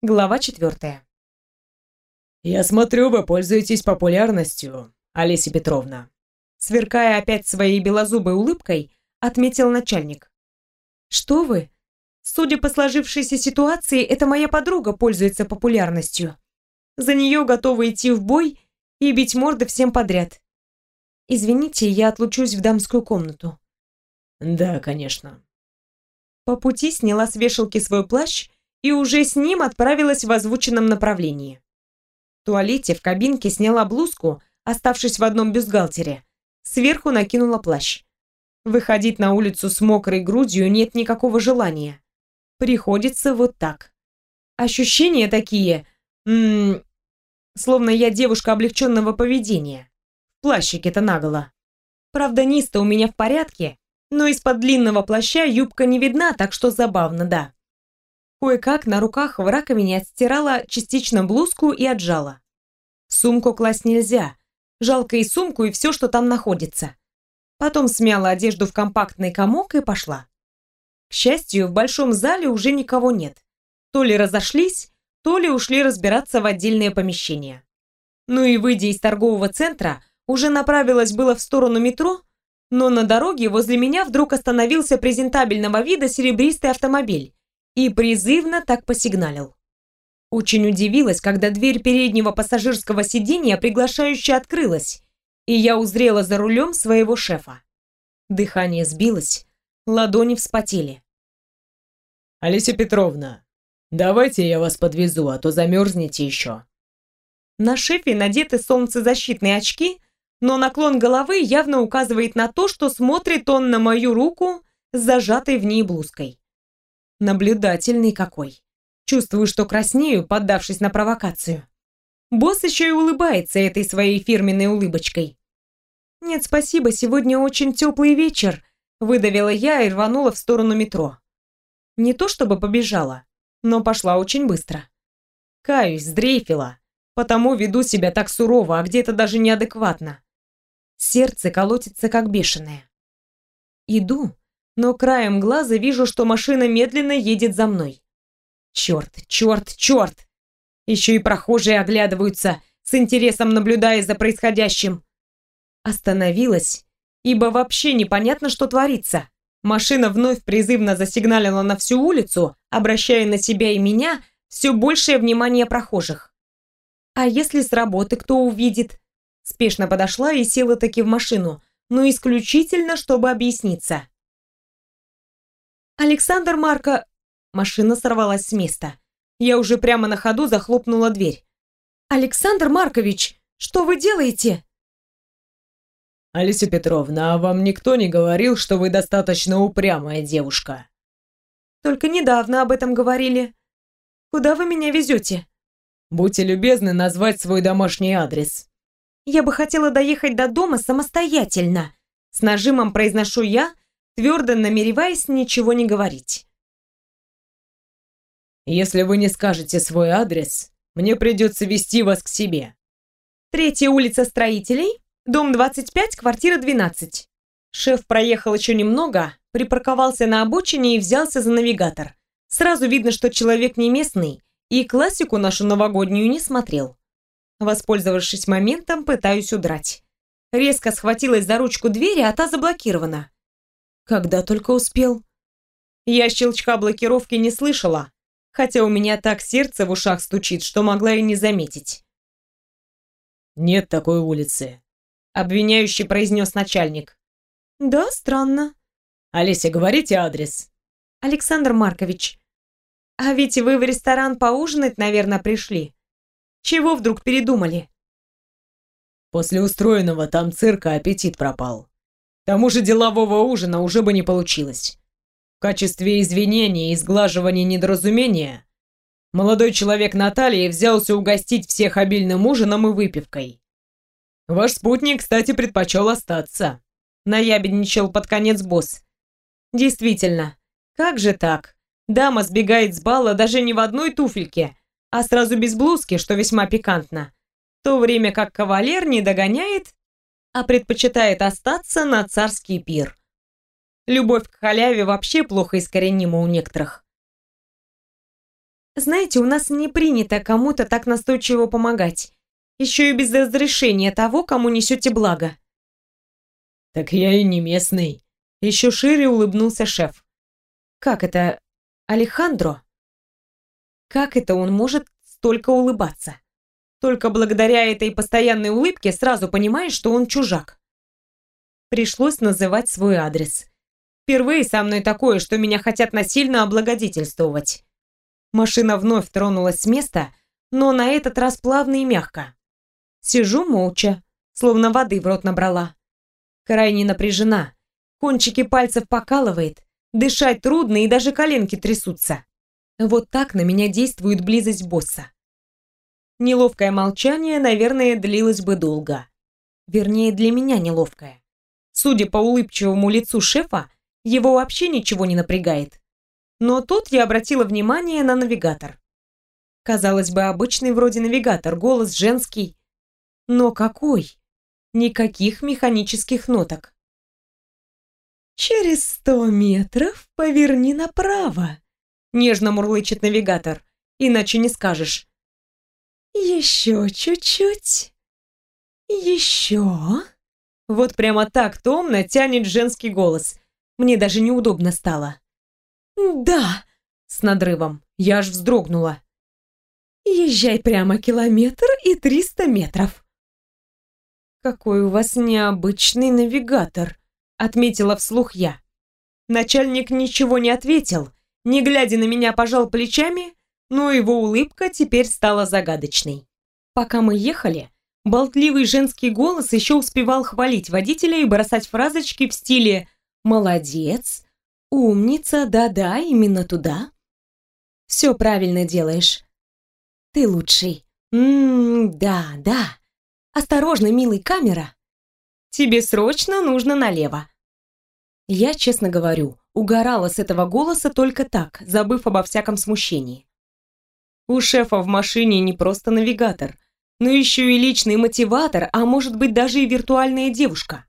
Глава четвертая. «Я смотрю, вы пользуетесь популярностью, Олеся Петровна», сверкая опять своей белозубой улыбкой, отметил начальник. «Что вы? Судя по сложившейся ситуации, эта моя подруга пользуется популярностью. За нее готова идти в бой и бить морды всем подряд. Извините, я отлучусь в дамскую комнату». «Да, конечно». По пути сняла с вешалки свой плащ и уже с ним отправилась в озвученном направлении. В туалете в кабинке сняла блузку, оставшись в одном бюстгальтере. Сверху накинула плащ. Выходить на улицу с мокрой грудью нет никакого желания. Приходится вот так. Ощущения такие, м словно я девушка облегченного поведения. В плащике-то наголо. Правда, низ-то у меня в порядке, но из-под длинного плаща юбка не видна, так что забавно, да. Кое-как на руках в раковине отстирала частично блузку и отжала. Сумку класть нельзя. Жалко и сумку, и все, что там находится. Потом смяла одежду в компактный комок и пошла. К счастью, в большом зале уже никого нет. То ли разошлись, то ли ушли разбираться в отдельные помещения. Ну и выйдя из торгового центра, уже направилась было в сторону метро, но на дороге возле меня вдруг остановился презентабельного вида серебристый автомобиль и призывно так посигналил. Очень удивилась, когда дверь переднего пассажирского сиденья приглашающе открылась, и я узрела за рулем своего шефа. Дыхание сбилось, ладони вспотели. «Алисия Петровна, давайте я вас подвезу, а то замерзнете еще». На шефе надеты солнцезащитные очки, но наклон головы явно указывает на то, что смотрит он на мою руку с зажатой в ней блузкой. Наблюдательный какой. Чувствую, что краснею, поддавшись на провокацию. Босс еще и улыбается этой своей фирменной улыбочкой. «Нет, спасибо, сегодня очень теплый вечер», выдавила я и рванула в сторону метро. Не то чтобы побежала, но пошла очень быстро. Каюсь, сдрейфила, потому веду себя так сурово, а где-то даже неадекватно. Сердце колотится как бешеное. Иду, но краем глаза вижу, что машина медленно едет за мной. Черт, черт, черт! Еще и прохожие оглядываются, с интересом наблюдая за происходящим. Остановилась, ибо вообще непонятно, что творится. Машина вновь призывно засигналила на всю улицу, обращая на себя и меня все большее внимание прохожих. А если с работы кто увидит? Спешно подошла и села таки в машину, но исключительно, чтобы объясниться. «Александр Марко...» Машина сорвалась с места. Я уже прямо на ходу захлопнула дверь. «Александр Маркович, что вы делаете?» «Алисия Петровна, а вам никто не говорил, что вы достаточно упрямая девушка?» «Только недавно об этом говорили. Куда вы меня везете?» «Будьте любезны назвать свой домашний адрес». «Я бы хотела доехать до дома самостоятельно», с нажимом произношу я, твердо намереваясь ничего не говорить. «Если вы не скажете свой адрес, мне придется вести вас к себе». «Третья улица строителей, дом 25, квартира 12». Шеф проехал еще немного, припарковался на обочине и взялся за навигатор. Сразу видно, что человек не местный и классику нашу новогоднюю не смотрел. Воспользовавшись моментом, пытаюсь удрать. Резко схватилась за ручку двери, а та заблокирована. Когда только успел. Я щелчка блокировки не слышала, хотя у меня так сердце в ушах стучит, что могла и не заметить. «Нет такой улицы», — обвиняющий произнес начальник. «Да, странно». «Олеся, говорите адрес». «Александр Маркович, а ведь вы в ресторан поужинать, наверное, пришли. Чего вдруг передумали?» «После устроенного там цирка аппетит пропал тому же делового ужина уже бы не получилось. В качестве извинения и сглаживания недоразумения молодой человек Натальи взялся угостить всех обильным ужином и выпивкой. Ваш спутник, кстати, предпочел остаться. Наябедничал под конец босс. Действительно, как же так? Дама сбегает с бала даже не в одной туфельке, а сразу без блузки, что весьма пикантно. В то время как кавалер не догоняет а предпочитает остаться на царский пир. Любовь к халяве вообще плохо искоренима у некоторых. Знаете, у нас не принято кому-то так настойчиво помогать. Еще и без разрешения того, кому несете благо. Так я и не местный. Еще шире улыбнулся шеф. Как это? Алехандро? Как это он может столько улыбаться? Только благодаря этой постоянной улыбке сразу понимаешь, что он чужак. Пришлось называть свой адрес. Впервые со мной такое, что меня хотят насильно облагодетельствовать. Машина вновь тронулась с места, но на этот раз плавно и мягко. Сижу молча, словно воды в рот набрала. Крайне напряжена. Кончики пальцев покалывает, дышать трудно и даже коленки трясутся. Вот так на меня действует близость босса. Неловкое молчание, наверное, длилось бы долго. Вернее, для меня неловкое. Судя по улыбчивому лицу шефа, его вообще ничего не напрягает. Но тут я обратила внимание на навигатор. Казалось бы, обычный вроде навигатор, голос женский. Но какой? Никаких механических ноток. «Через сто метров поверни направо», — нежно мурлычет навигатор. «Иначе не скажешь. Еще чуть-чуть. Еще. Вот прямо так томно тянет женский голос. Мне даже неудобно стало. Да, с надрывом. Я аж вздрогнула. Езжай прямо километр и триста метров. Какой у вас необычный навигатор, отметила вслух я. Начальник ничего не ответил, не глядя на меня, пожал плечами но его улыбка теперь стала загадочной. Пока мы ехали, болтливый женский голос еще успевал хвалить водителя и бросать фразочки в стиле «молодец», «умница», «да-да, именно туда». «Все правильно делаешь». «Ты лучший». «Ммм, да, да». «Осторожно, милый, камера». «Тебе срочно нужно налево». Я, честно говорю, угорала с этого голоса только так, забыв обо всяком смущении. У шефа в машине не просто навигатор, но еще и личный мотиватор, а может быть даже и виртуальная девушка.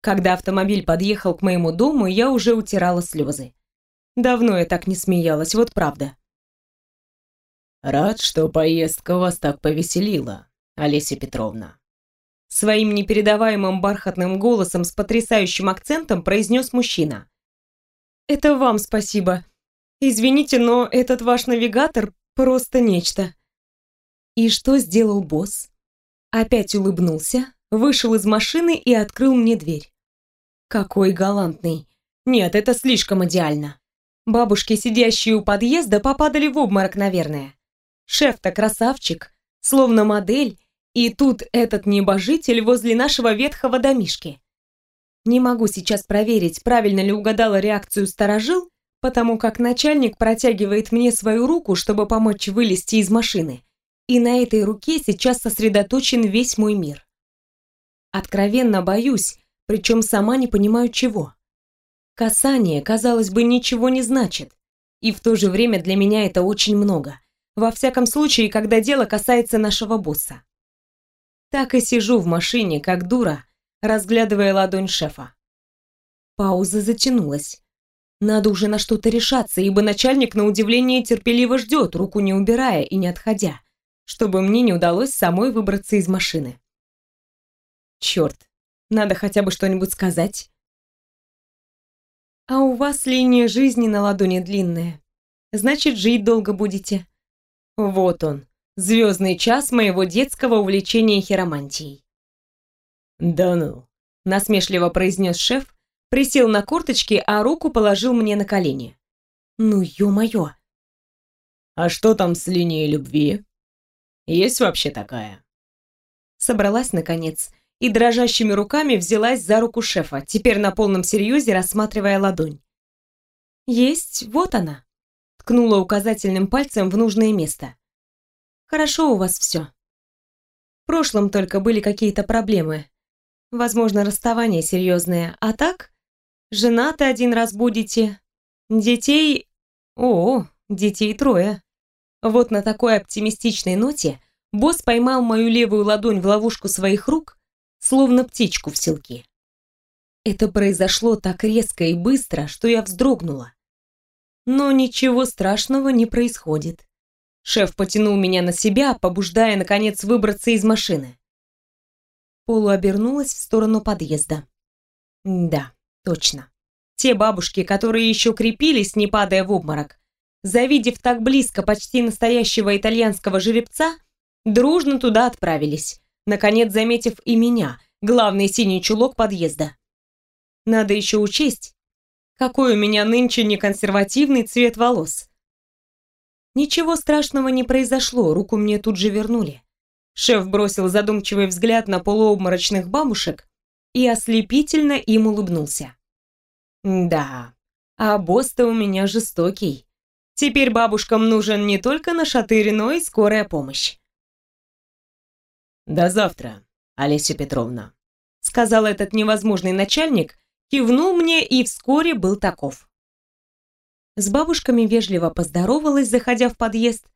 Когда автомобиль подъехал к моему дому, я уже утирала слезы. Давно я так не смеялась, вот правда. «Рад, что поездка вас так повеселила, Олеся Петровна». Своим непередаваемым бархатным голосом с потрясающим акцентом произнес мужчина. «Это вам спасибо. Извините, но этот ваш навигатор Просто нечто. И что сделал босс? Опять улыбнулся, вышел из машины и открыл мне дверь. Какой галантный. Нет, это слишком идеально. Бабушки, сидящие у подъезда, попадали в обморок, наверное. Шеф-то красавчик, словно модель, и тут этот небожитель возле нашего ветхого домишки. Не могу сейчас проверить, правильно ли угадала реакцию сторожил, потому как начальник протягивает мне свою руку, чтобы помочь вылезти из машины, и на этой руке сейчас сосредоточен весь мой мир. Откровенно боюсь, причем сама не понимаю чего. Касание, казалось бы, ничего не значит, и в то же время для меня это очень много, во всяком случае, когда дело касается нашего босса. Так и сижу в машине, как дура, разглядывая ладонь шефа. Пауза затянулась. Надо уже на что-то решаться, ибо начальник на удивление терпеливо ждет, руку не убирая и не отходя, чтобы мне не удалось самой выбраться из машины. Черт, надо хотя бы что-нибудь сказать. А у вас линия жизни на ладони длинная. Значит, жить долго будете. Вот он, звездный час моего детского увлечения хиромантией. «Да ну», — насмешливо произнес шеф, присел на корточки, а руку положил мне на колени. Ну, ё-моё. А что там с линией любви? Есть вообще такая? Собралась, наконец, и дрожащими руками взялась за руку шефа, теперь на полном серьезе рассматривая ладонь. «Есть, вот она», — ткнула указательным пальцем в нужное место. «Хорошо у вас все. В прошлом только были какие-то проблемы. Возможно, расставание серьезное, а так Женаты один раз будете. Детей... О, детей трое. Вот на такой оптимистичной ноте босс поймал мою левую ладонь в ловушку своих рук, словно птичку в селке. Это произошло так резко и быстро, что я вздрогнула. Но ничего страшного не происходит. Шеф потянул меня на себя, побуждая, наконец, выбраться из машины. Полу обернулась в сторону подъезда. Да, точно. Те бабушки, которые еще крепились, не падая в обморок, завидев так близко почти настоящего итальянского жеребца, дружно туда отправились, наконец заметив и меня, главный синий чулок подъезда. Надо еще учесть, какой у меня нынче неконсервативный цвет волос. Ничего страшного не произошло, руку мне тут же вернули. Шеф бросил задумчивый взгляд на полуобморочных бабушек и ослепительно им улыбнулся. Да, а босс-то у меня жестокий. Теперь бабушкам нужен не только нашатырь, но и скорая помощь. «До завтра, Олеся Петровна», — сказал этот невозможный начальник, кивнул мне и вскоре был таков. С бабушками вежливо поздоровалась, заходя в подъезд,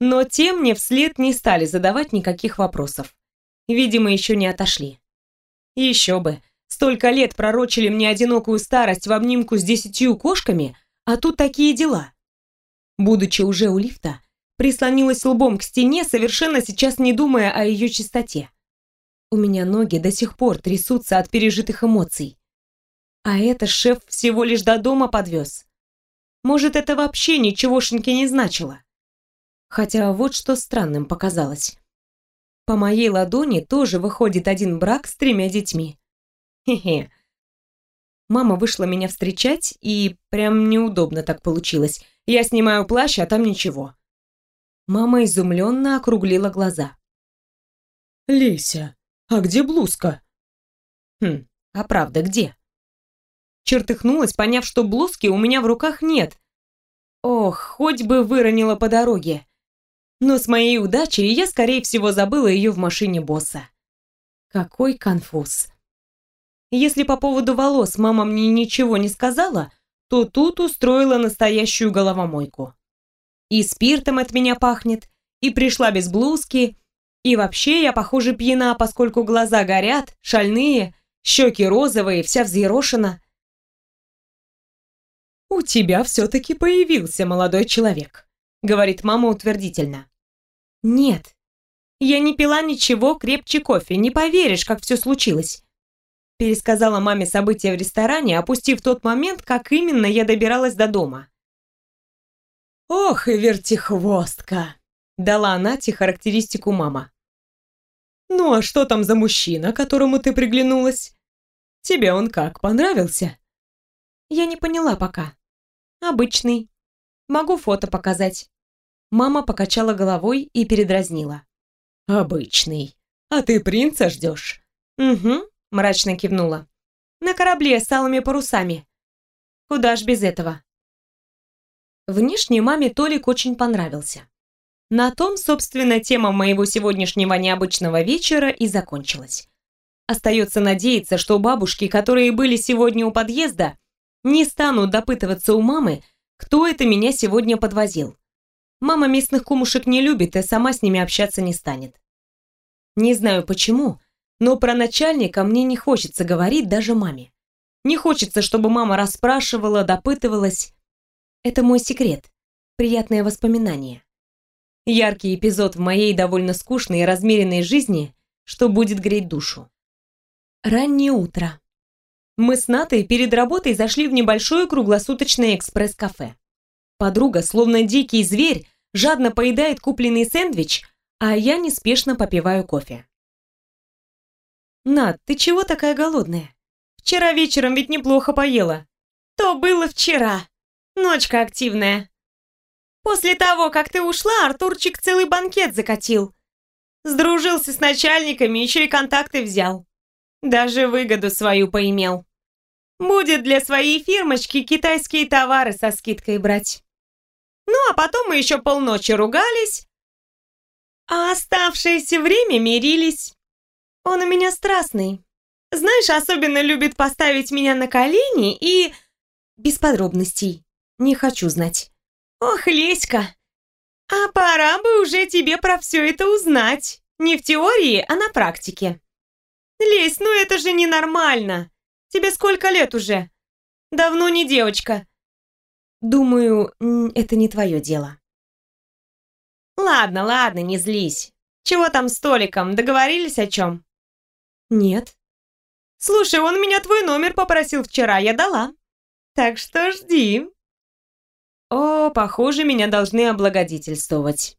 но те мне вслед не стали задавать никаких вопросов. Видимо, еще не отошли. Еще бы, столько лет пророчили мне одинокую старость в обнимку с десятью кошками, а тут такие дела. Будучи уже у лифта, прислонилась лбом к стене, совершенно сейчас не думая о ее чистоте. У меня ноги до сих пор трясутся от пережитых эмоций. А это шеф всего лишь до дома подвез. Может, это вообще ничегошеньки не значило. Хотя вот что странным показалось. По моей ладони тоже выходит один брак с тремя детьми. Хе-хе. Мама вышла меня встречать, и прям неудобно так получилось. Я снимаю плащ, а там ничего. Мама изумленно округлила глаза. «Леся, а где блузка?» «Хм, а правда, где?» Чертыхнулась, поняв, что блузки у меня в руках нет. Ох, хоть бы выронила по дороге. Но с моей удачей я, скорее всего, забыла ее в машине босса. Какой конфуз. Если по поводу волос мама мне ничего не сказала, то тут устроила настоящую головомойку. И спиртом от меня пахнет, и пришла без блузки, и вообще я, похоже, пьяна, поскольку глаза горят, шальные, щеки розовые, вся взъерошена. «У тебя все-таки появился молодой человек», — говорит мама утвердительно. «Нет, я не пила ничего крепче кофе, не поверишь, как все случилось». Пересказала маме события в ресторане, опустив тот момент, как именно я добиралась до дома. «Ох и вертихвостка!» — дала она те характеристику мама. «Ну а что там за мужчина, которому ты приглянулась? Тебе он как, понравился?» «Я не поняла пока», Обычный. Могу фото показать. Мама покачала головой и передразнила. Обычный. А ты принца ждешь? Угу, мрачно кивнула. На корабле с алыми парусами. Куда ж без этого? Внешне маме Толик очень понравился. На том, собственно, тема моего сегодняшнего необычного вечера и закончилась. Остается надеяться, что бабушки, которые были сегодня у подъезда, не стану допытываться у мамы, кто это меня сегодня подвозил. Мама местных кумушек не любит и сама с ними общаться не станет. Не знаю почему, но про начальника мне не хочется говорить даже маме. Не хочется, чтобы мама расспрашивала, допытывалась. Это мой секрет, приятное воспоминание. Яркий эпизод в моей довольно скучной и размеренной жизни, что будет греть душу. Раннее утро. Мы с Натой перед работой зашли в небольшое круглосуточное экспресс-кафе. Подруга, словно дикий зверь, жадно поедает купленный сэндвич, а я неспешно попиваю кофе. «Над, ты чего такая голодная? Вчера вечером ведь неплохо поела». «То было вчера. Ночка активная. После того, как ты ушла, Артурчик целый банкет закатил. Сдружился с начальниками, еще и контакты взял. Даже выгоду свою поимел. Будет для своей фирмочки китайские товары со скидкой брать. Ну, а потом мы еще полночи ругались, а оставшееся время мирились. Он у меня страстный. Знаешь, особенно любит поставить меня на колени и... Без подробностей. Не хочу знать. Ох, Леська, а пора бы уже тебе про все это узнать. Не в теории, а на практике. «Лесь, ну это же ненормально! Тебе сколько лет уже? Давно не девочка!» Думаю, это не твое дело. Ладно, ладно, не злись. Чего там с Толиком? Договорились о чем? Нет. Слушай, он меня твой номер попросил вчера, я дала. Так что жди. О, похоже, меня должны облагодетельствовать.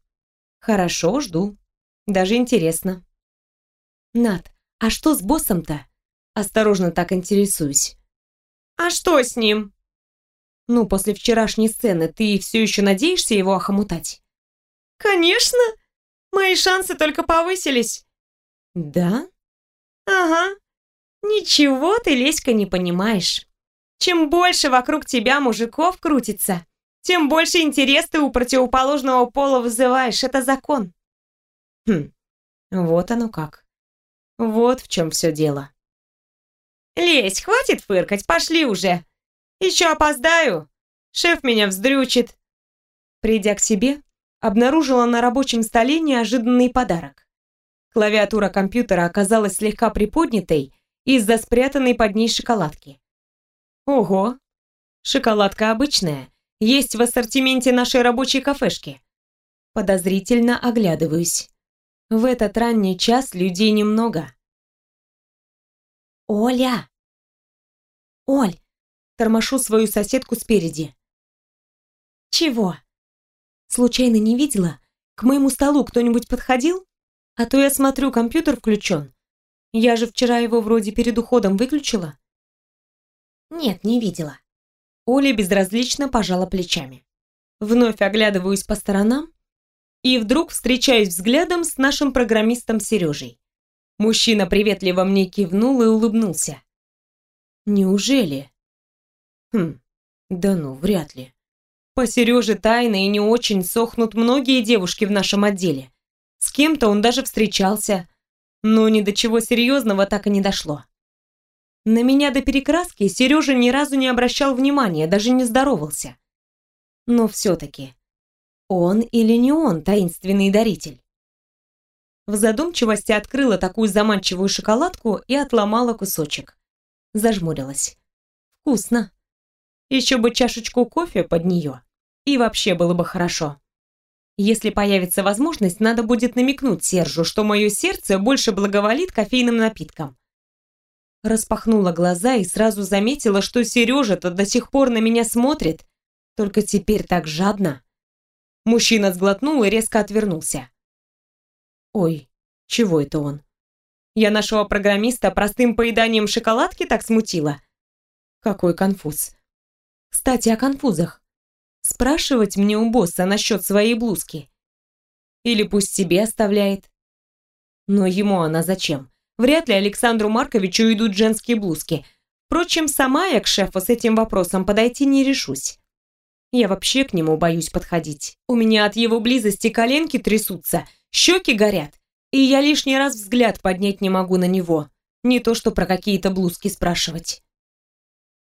Хорошо, жду. Даже интересно. Над, а что с боссом-то? Осторожно так интересуюсь. А что с ним? Ну, после вчерашней сцены ты все еще надеешься его охомутать? Конечно. Мои шансы только повысились. Да? Ага. Ничего ты, Леська, не понимаешь. Чем больше вокруг тебя мужиков крутится, тем больше интерес ты у противоположного пола вызываешь. Это закон. Хм, вот оно как. Вот в чем все дело. Лезь, хватит фыркать, пошли уже. Еще опоздаю. Шеф меня вздрючит. Придя к себе, обнаружила на рабочем столе неожиданный подарок. Клавиатура компьютера оказалась слегка приподнятой из-за спрятанной под ней шоколадки. Ого! Шоколадка обычная, есть в ассортименте нашей рабочей кафешки. Подозрительно оглядываюсь. В этот ранний час людей немного. «Оля!» «Оль!» Тормошу свою соседку спереди. «Чего?» «Случайно не видела? К моему столу кто-нибудь подходил? А то я смотрю, компьютер включен. Я же вчера его вроде перед уходом выключила». «Нет, не видела». Оля безразлично пожала плечами. Вновь оглядываюсь по сторонам и вдруг встречаюсь взглядом с нашим программистом Сережей. Мужчина приветливо мне кивнул и улыбнулся. Неужели? Хм, да ну, вряд ли. По Сереже тайно и не очень сохнут многие девушки в нашем отделе. С кем-то он даже встречался, но ни до чего серьезного так и не дошло. На меня до перекраски Сережа ни разу не обращал внимания, даже не здоровался. Но все-таки, он или не он таинственный даритель? В задумчивости открыла такую заманчивую шоколадку и отломала кусочек. Зажмурилась. Вкусно. Еще бы чашечку кофе под нее. И вообще было бы хорошо. Если появится возможность, надо будет намекнуть Сержу, что мое сердце больше благоволит кофейным напиткам. Распахнула глаза и сразу заметила, что Сережа-то до сих пор на меня смотрит, только теперь так жадно. Мужчина сглотнул и резко отвернулся. Ой, чего это он? Я нашего программиста простым поеданием шоколадки так смутила? Какой конфуз. Кстати, о конфузах. Спрашивать мне у босса насчет своей блузки? Или пусть себе оставляет? Но ему она зачем? Вряд ли Александру Марковичу идут женские блузки. Впрочем, сама я к шефу с этим вопросом подойти не решусь. Я вообще к нему боюсь подходить. У меня от его близости коленки трясутся, щеки горят, и я лишний раз взгляд поднять не могу на него. Не то что про какие-то блузки спрашивать.